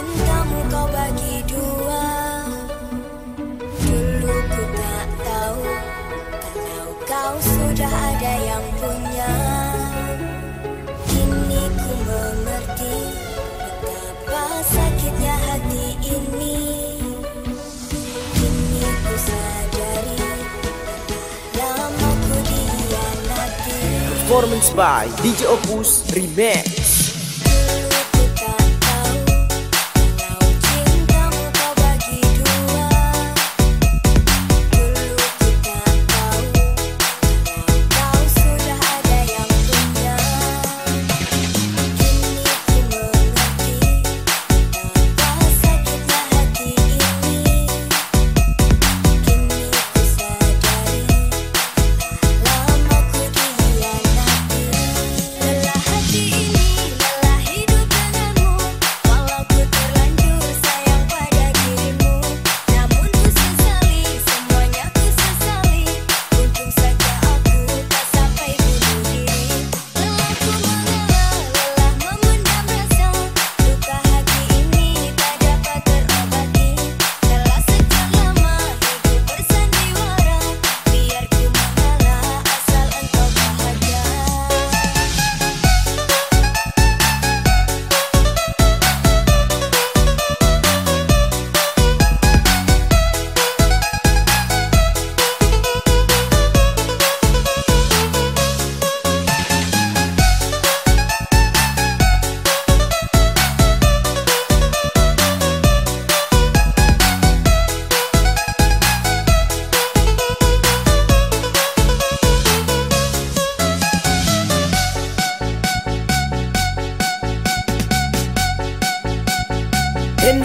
Cintamu kau bagi dua. Dulu ku tak tahu Kalau kau sudah ada yang punya. Kini ku mengerti Betapa sakitnya hati ini. Kini ku sadari Lama ku dianati Performance by DJ Opus Remix.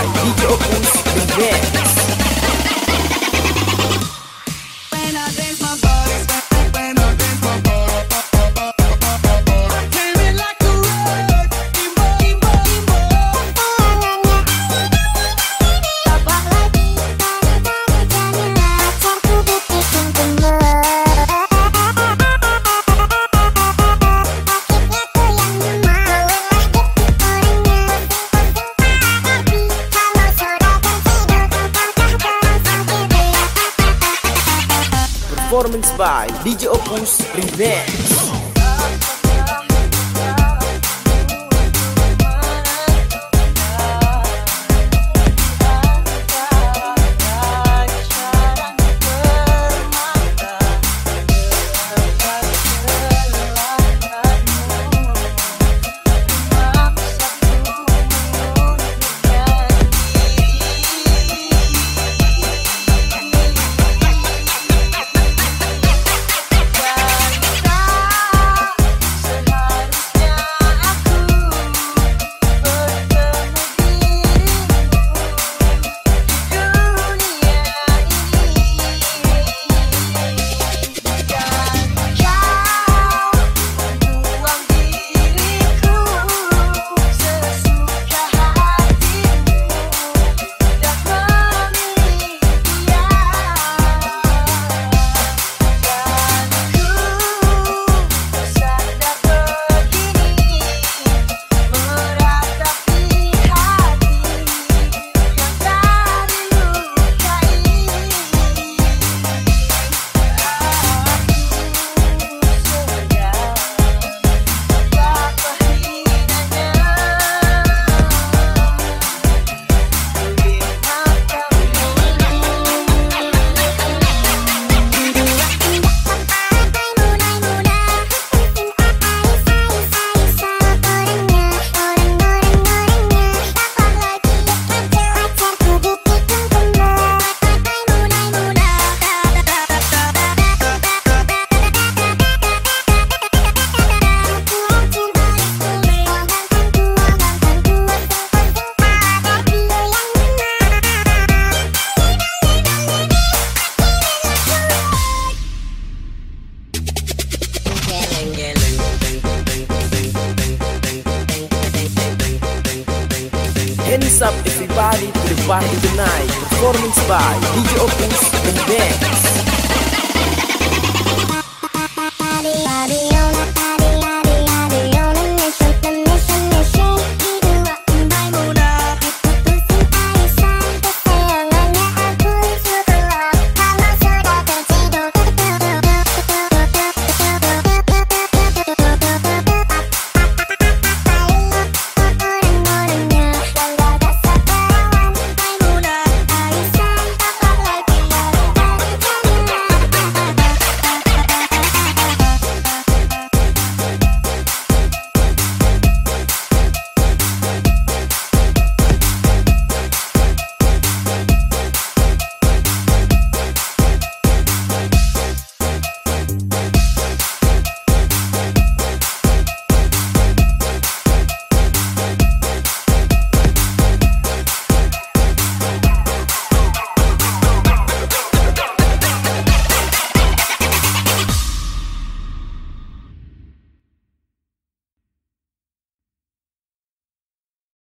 by DJ Opus Events. by DJ Opus Revenge. By DJ Opus and Banks